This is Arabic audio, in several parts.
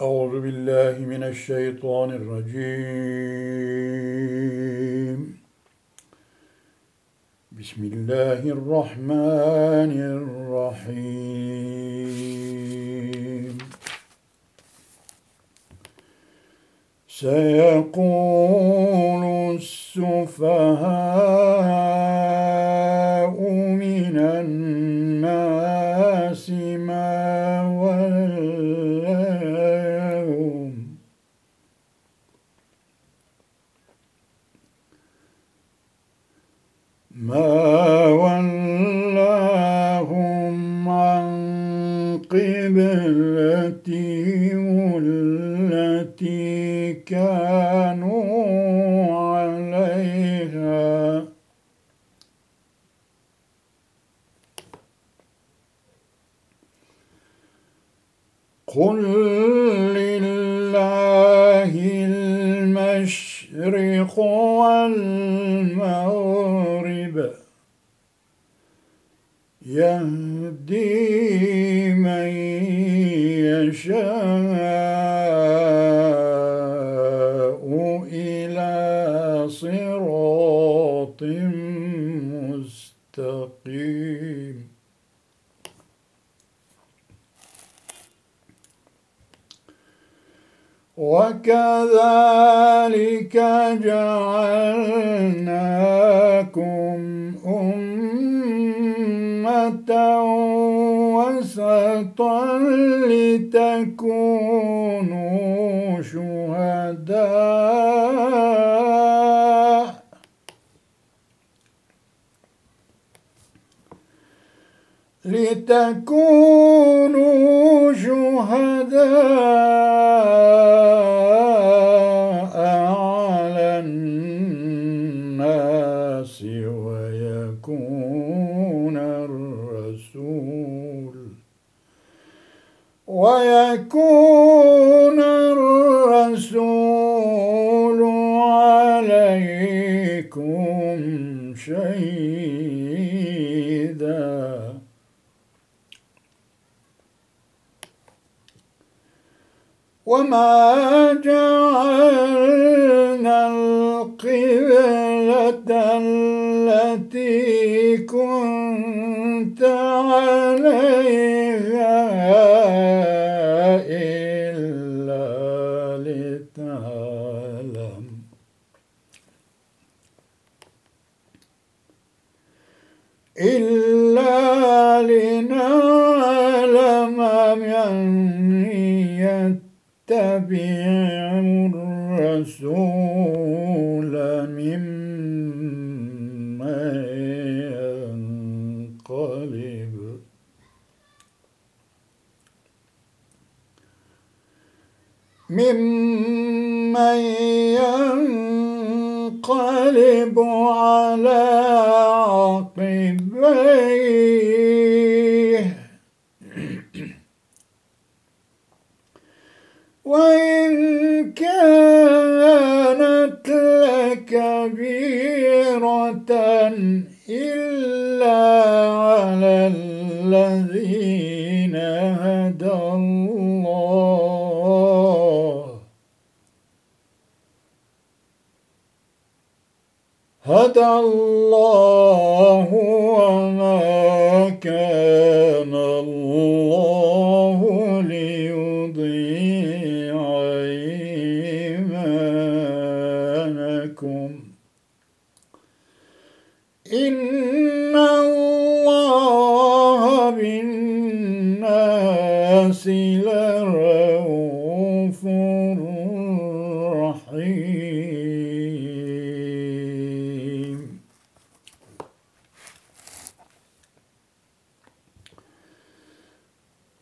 أعوذ بالله من الشيطان الرجيم. بسم الله الرحمن الرحيم. سيقول السفهاء المشرق والمغرب يهدي من يشاء إلى صراط مستقيم. وكذلك جعلناكم أمة وسطا لتكونوا شهداء. لتكونوا شهداء على الناس ويكون الرسول ويكون جعلنا القبلة التي كنت عليها إلا إلا لنعلم من يتبع الرسول ممن ينقلب. ممن ينقلب على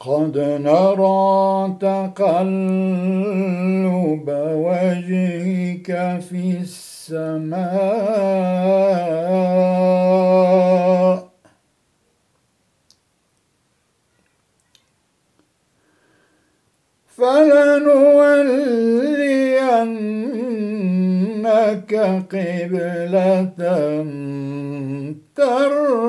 قد نرى تقلب وجهك في السماء. فلنولينك قبلة ترضاها.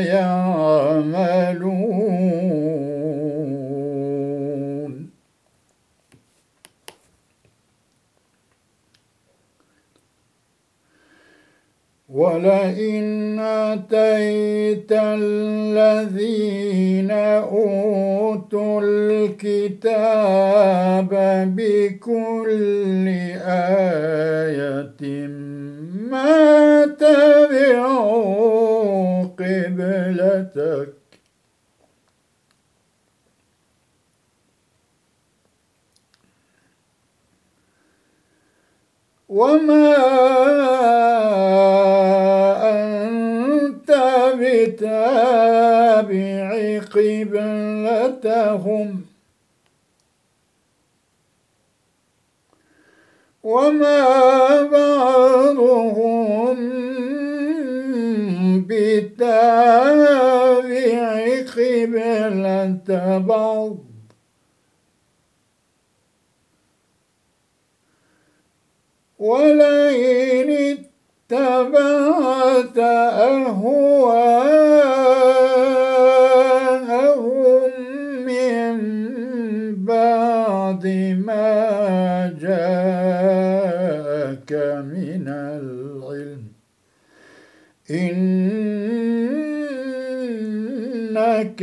يعملون. ولئن أتيت الذين أوتوا الكتاب بكل آية ما تبعوا قبلتك وما أنت بتابع قبلتهم وما قبلة بعض ولئن اتبعت أهواءهم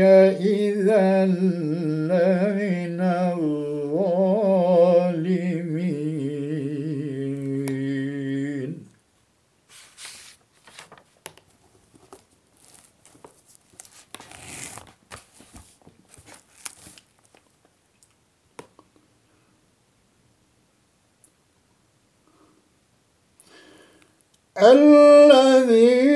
إذا لمن الظالمين. الذين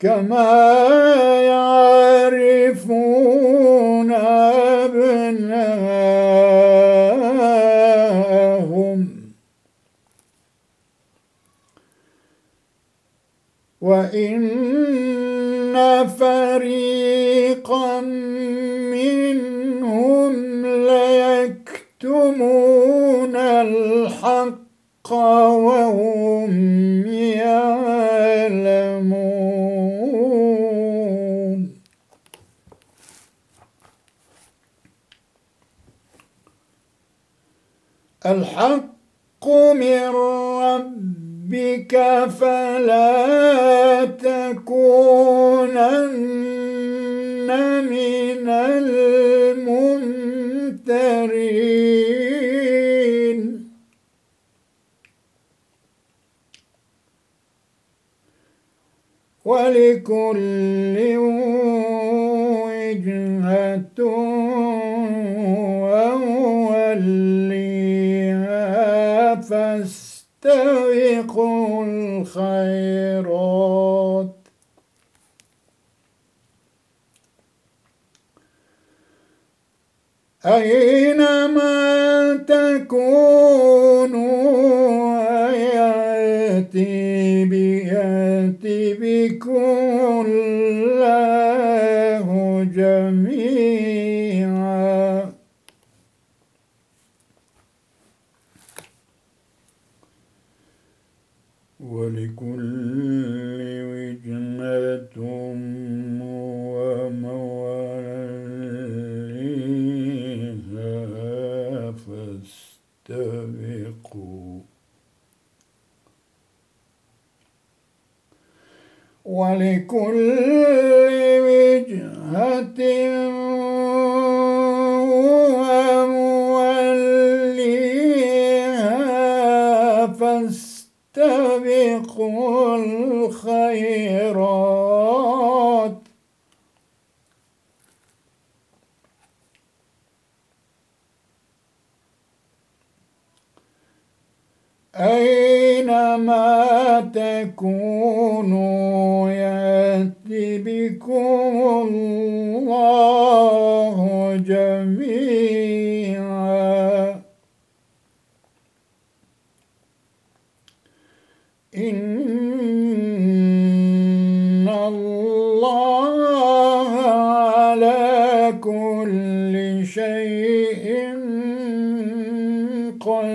كما يعرفون الحق من ربك فلا تكونن من الممترين. ولكل وجهة فاستبقوا الخيرات. أينما تكونوا يأتي بيأتي بكم الله جميعا. ولكل الخيرات أينما تكونوا يأتي بكم الله جميعا؟ إن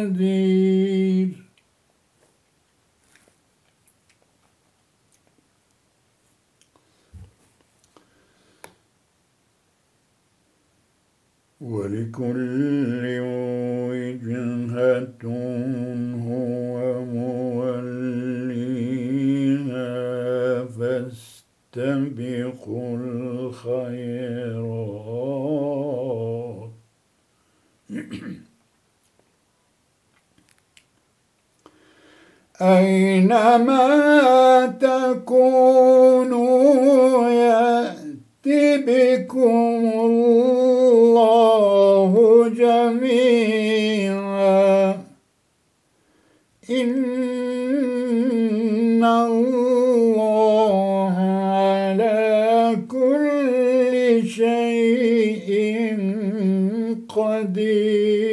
قدير ولكل وجهة هو موليها فاستبقوا الخيرات. أينما تكونوا يأتي بكم الله جميعا. إن الله على كل شيء قدير.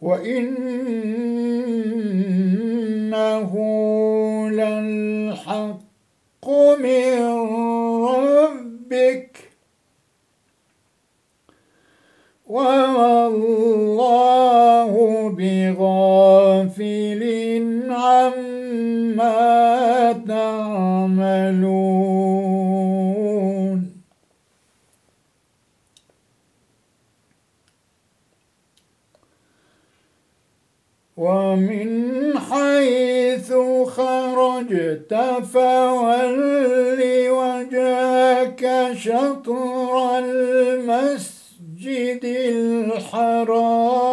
وإنه للحق من ربك وما الله بغافل عما تعملون ومن حيث خرجت فول وجهك شطر المسجد الحرام.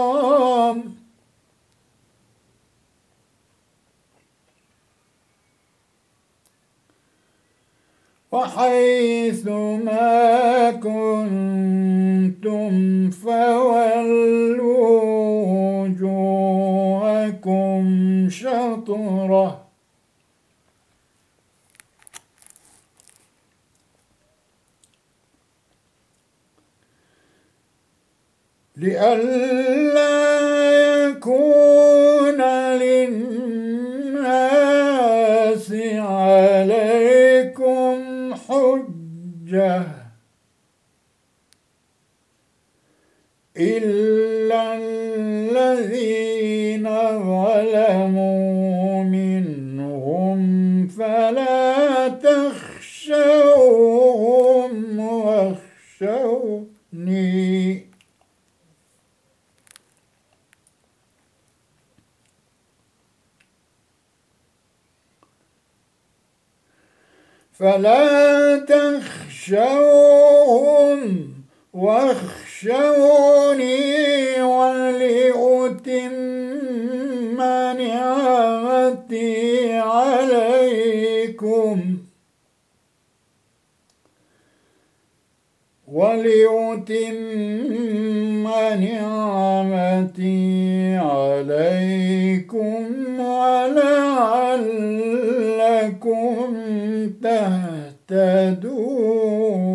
وحيث ما كنتم فولوا شطره لئلا يكون للناس عليكم حجة. إلا الذين ظلموا منهم فلا تخشوهم واخشوني فلا تخشوهم واخشوني ولأتم نعمتي عليكم ولأتم نعمتي عليكم يهتدون.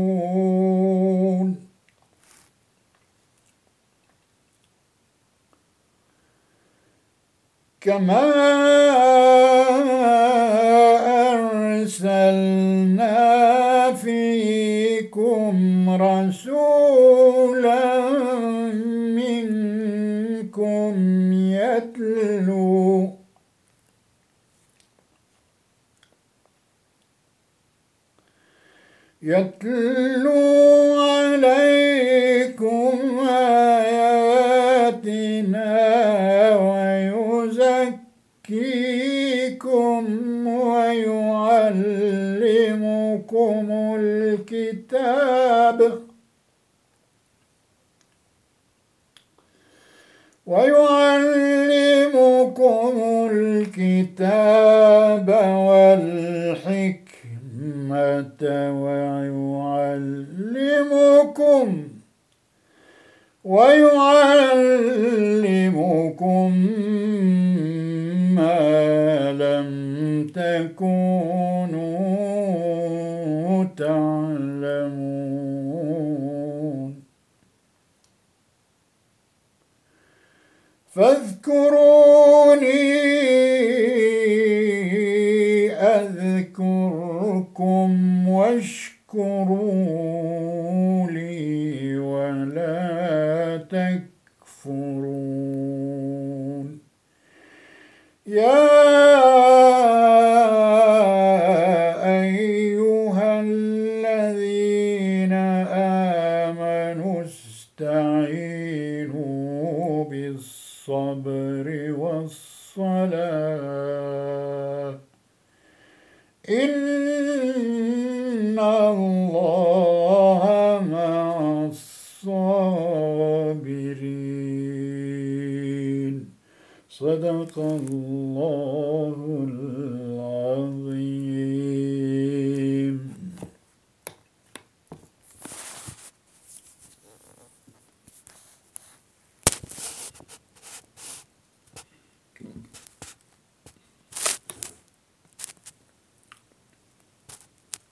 كما أرسلنا فيكم رسولا منكم يتلو يتلو عليكم آياتنا ويزكيكم ويعلمكم الكتاب ويعلمكم الكتاب والحكمة ويعلمكم ويعلمكم ما لم تكونوا تعلمون. فاذكروني أذكركم واشكروا إن الله مع الصابرين صدق الله